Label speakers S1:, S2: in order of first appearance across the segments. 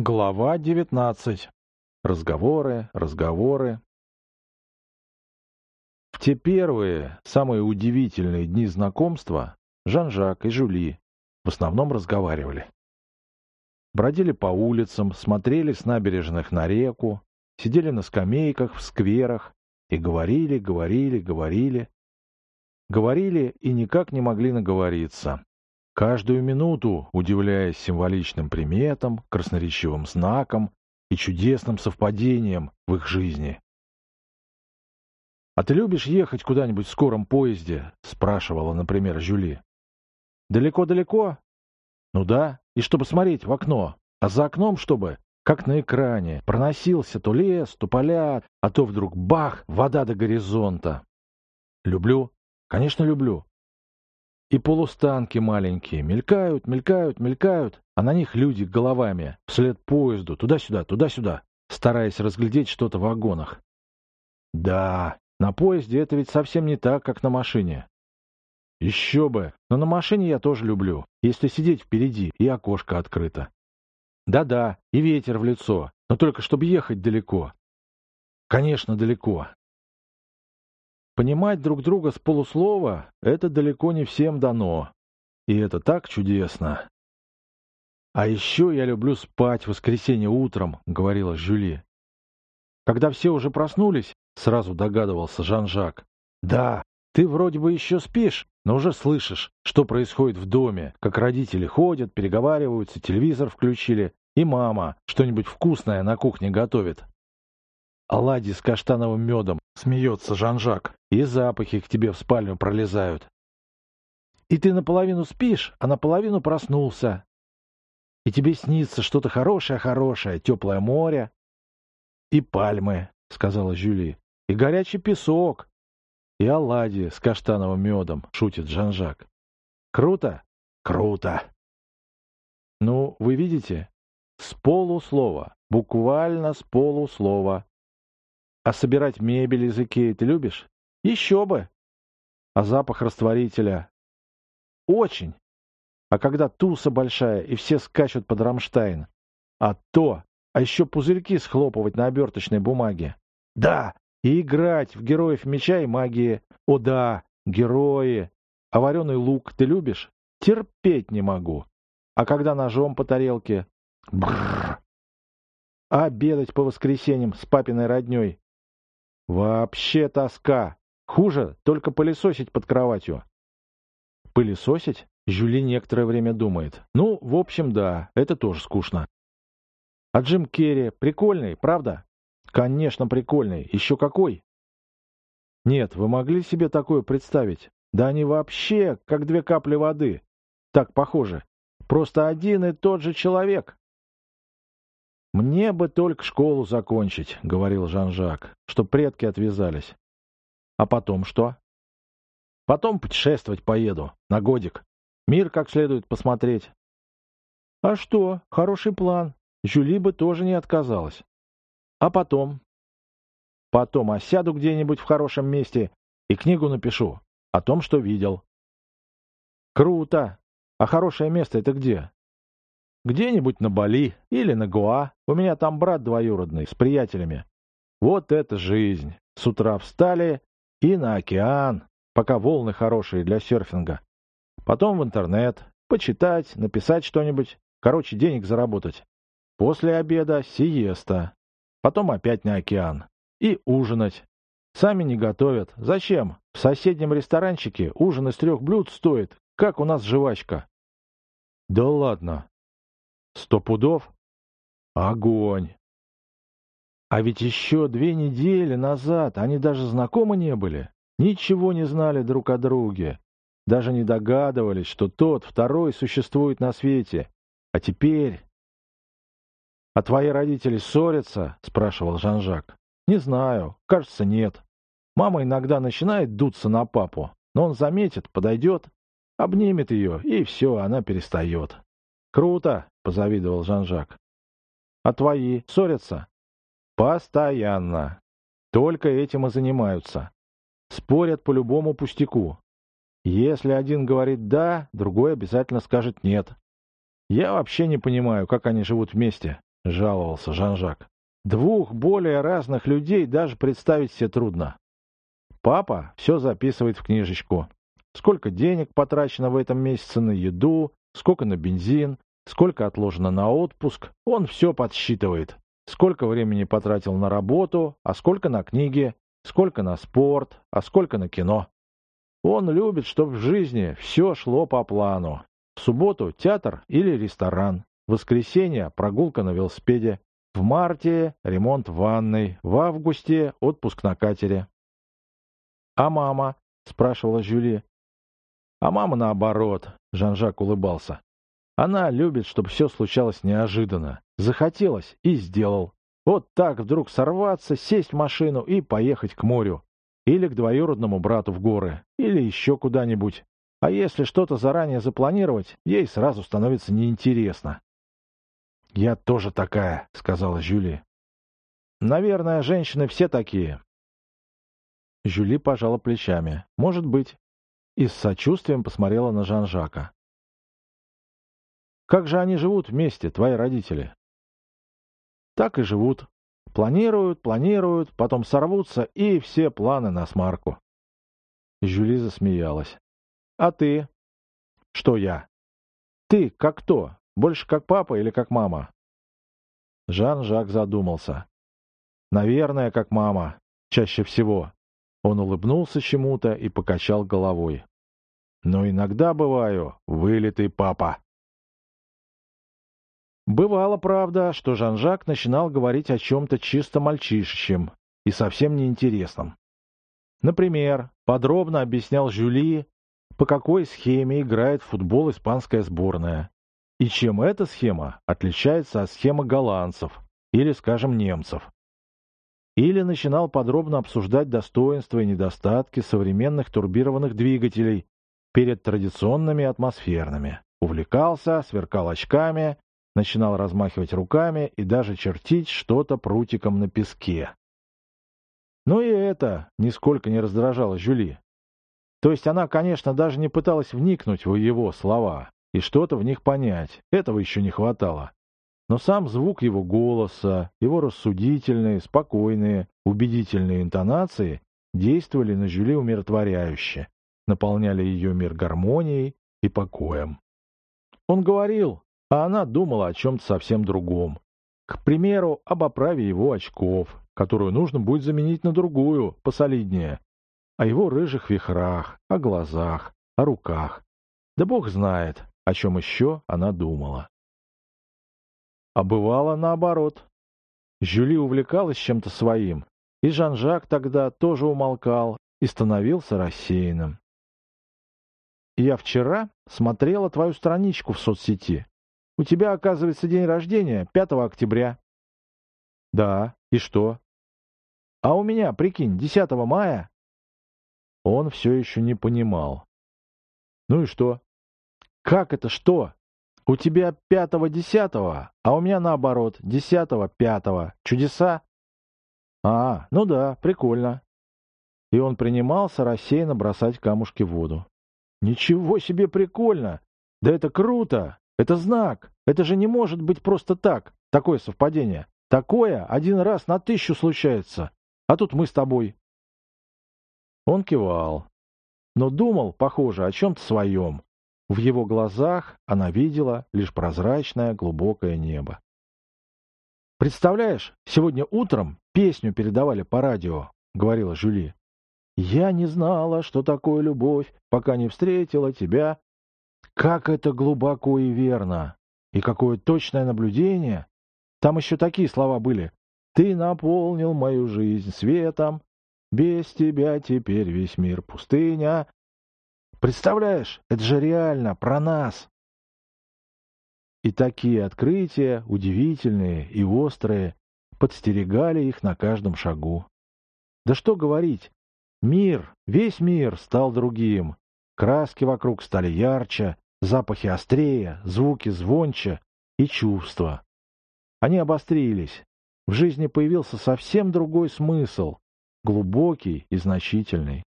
S1: Глава 19. Разговоры, разговоры. В те первые, самые удивительные дни знакомства Жан-Жак и Жюли в основном разговаривали. Бродили по улицам, смотрели с набережных на реку, сидели на скамейках, в скверах и говорили, говорили, говорили. Говорили и никак не могли наговориться. Каждую минуту удивляясь символичным приметам, красноречивым знакам и чудесным совпадениям в их жизни. «А ты любишь ехать куда-нибудь в скором поезде?» — спрашивала, например, Жюли. «Далеко-далеко?» «Ну да, и чтобы смотреть в окно. А за окном чтобы, как на экране, проносился то лес, то поля, а то вдруг бах, вода до горизонта». «Люблю. Конечно, люблю. И полустанки маленькие мелькают, мелькают, мелькают, а на них люди головами, вслед поезду, туда-сюда, туда-сюда, стараясь разглядеть что-то в вагонах. Да, на поезде это ведь совсем не так, как на машине. Еще бы, но на машине я тоже люблю, если сидеть впереди и окошко открыто. Да-да, и ветер в лицо, но только чтобы ехать далеко. Конечно, далеко, Понимать друг друга с полуслова — это далеко не всем дано. И это так чудесно. «А еще я люблю спать в воскресенье утром», — говорила Жюли. Когда все уже проснулись, сразу догадывался Жан-Жак. «Да, ты вроде бы еще спишь, но уже слышишь, что происходит в доме, как родители ходят, переговариваются, телевизор включили, и мама что-нибудь вкусное на кухне готовит. Оладьи с каштановым медом, смеется Жан-Жак, и запахи к тебе в спальню пролезают. И ты наполовину спишь, а наполовину проснулся. И тебе снится что-то хорошее-хорошее, теплое море. И пальмы, — сказала Жюли, — и горячий песок, и оладьи с каштановым медом, — шутит Жан-Жак. Круто? Круто. Ну, вы видите? С полуслова, буквально с полуслова. А собирать мебель из Икеи ты любишь? Еще бы. А запах растворителя? Очень. А когда туса большая, и все скачут под Рамштайн? А то! А еще пузырьки схлопывать на оберточной бумаге. Да, и играть в героев меча и магии. О да, герои. А вареный лук ты любишь? Терпеть не могу. А когда ножом по тарелке? Бррр. А обедать по воскресеньям с папиной родней? Вообще тоска. Хуже только пылесосить под кроватью. Пылесосить? Жюли некоторое время думает. Ну, в общем, да, это тоже скучно. А Джим Керри прикольный, правда? Конечно, прикольный. Еще какой? Нет, вы могли себе такое представить? Да они вообще как две капли воды. Так похоже. Просто один и тот же человек. «Мне бы только школу закончить», — говорил Жан-Жак, — «чтоб предки отвязались». «А потом что?» «Потом путешествовать поеду, на годик. Мир как следует посмотреть». «А что? Хороший план. Жюли бы тоже не отказалась». «А потом?» «Потом осяду где-нибудь в хорошем месте и книгу напишу о том, что видел». «Круто! А хорошее место это где?» Где-нибудь на Бали или на Гоа. У меня там брат двоюродный, с приятелями. Вот это жизнь. С утра встали и на океан, пока волны хорошие для серфинга. Потом в интернет, почитать, написать что-нибудь. Короче, денег заработать. После обеда сиеста. Потом опять на океан. И ужинать. Сами не готовят. Зачем? В соседнем ресторанчике ужин из трех блюд стоит, как у нас жвачка. Да ладно, Сто пудов? Огонь! А ведь еще две недели назад они даже знакомы не были, ничего не знали друг о друге, даже не догадывались, что тот, второй, существует на свете. А теперь... — А твои родители ссорятся? — спрашивал Жан-Жак. — Не знаю. Кажется, нет. Мама иногда начинает дуться на папу, но он заметит, подойдет, обнимет ее, и все, она перестает. Круто, позавидовал Жан-Жак. А твои ссорятся? Постоянно. Только этим и занимаются. Спорят по любому пустяку. Если один говорит «да», другой обязательно скажет «нет». Я вообще не понимаю, как они живут вместе. жаловался Жан-Жак. «Двух более разных людей даже представить себе трудно. Папа все записывает в книжечку. Сколько денег потрачено в этом месяце на еду, сколько на бензин, сколько отложено на отпуск, он все подсчитывает. Сколько времени потратил на работу, а сколько на книги, сколько на спорт, а сколько на кино. Он любит, чтобы в жизни все шло по плану. В субботу театр или ресторан, в воскресенье прогулка на велосипеде, в марте ремонт ванной, в августе отпуск на катере. «А мама?» — спрашивала Жюли. «А мама наоборот», — Жан-Жак улыбался. «Она любит, чтобы все случалось неожиданно. Захотелось и сделал. Вот так вдруг сорваться, сесть в машину и поехать к морю. Или к двоюродному брату в горы. Или еще куда-нибудь. А если что-то заранее запланировать, ей сразу становится неинтересно. «Я тоже такая», — сказала Жюли. «Наверное, женщины все такие». Жюли пожала плечами. «Может быть». И с сочувствием посмотрела на Жан-Жака. «Как же они живут вместе, твои родители?» Так и живут. Планируют, планируют, потом сорвутся, и все планы на смарку. Жюли засмеялась. А ты? Что я? Ты как кто? Больше как папа или как мама? Жан-Жак задумался. Наверное, как мама. Чаще всего. Он улыбнулся чему-то и покачал головой. Но иногда бываю вылитый папа. Бывало, правда, что Жан-Жак начинал говорить о чем-то чисто мальчишечьем и совсем неинтересном. Например, подробно объяснял Жюли, по какой схеме играет в футбол испанская сборная, и чем эта схема отличается от схемы голландцев или, скажем, немцев. Или начинал подробно обсуждать достоинства и недостатки современных турбированных двигателей перед традиционными атмосферными. Увлекался, сверкал очками начинал размахивать руками и даже чертить что-то прутиком на песке. Но и это нисколько не раздражало Жюли. То есть она, конечно, даже не пыталась вникнуть в его слова и что-то в них понять, этого еще не хватало. Но сам звук его голоса, его рассудительные, спокойные, убедительные интонации действовали на Жюли умиротворяюще, наполняли ее мир гармонией и покоем. Он говорил, а она думала о чем-то совсем другом. К примеру, об оправе его очков, которую нужно будет заменить на другую, посолиднее. О его рыжих вихрах, о глазах, о руках. Да бог знает, о чем еще она думала. А бывало наоборот. Жюли увлекалась чем-то своим, и Жан-Жак тогда тоже умолкал и становился рассеянным. «Я вчера смотрела твою страничку в соцсети», у тебя, оказывается, день рождения 5 октября. Да, и что? А у меня, прикинь, 10 мая. Он все еще не понимал. Ну и что? Как это что? У тебя пятого-десятого, а у меня наоборот, десятого-пятого. Чудеса? А, ну да, прикольно. И он принимался рассеянно бросать камушки в воду. Ничего себе прикольно! Да это круто! Это знак. Это же не может быть просто так, такое совпадение. Такое один раз на тысячу случается. А тут мы с тобой. Он кивал, но думал, похоже, о чем-то своем. В его глазах она видела лишь прозрачное глубокое небо. «Представляешь, сегодня утром песню передавали по радио», — говорила Жюли. «Я не знала, что такое любовь, пока не встретила тебя как это глубоко и верно! И какое точное наблюдение! Там еще такие слова были. «Ты наполнил мою жизнь светом, без тебя теперь весь мир пустыня». Представляешь, это же реально про нас. И такие открытия, удивительные и острые, подстерегали их на каждом шагу. Да что говорить, мир, весь мир стал другим. Краски вокруг стали ярче, Запахи острее, звуки звонче и чувства. Они обострились. В жизни появился совсем другой смысл, глубокий и значительный.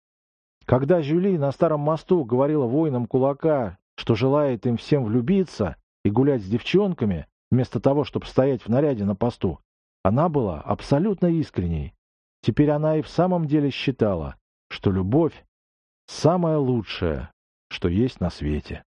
S1: Когда Жюли на Старом мосту говорила воинам кулака, что желает им всем влюбиться и гулять с девчонками, вместо того, чтобы стоять в наряде на посту. Она была абсолютно искренней. Теперь она и в самом деле считала, что любовь — самое лучшее, что есть на свете.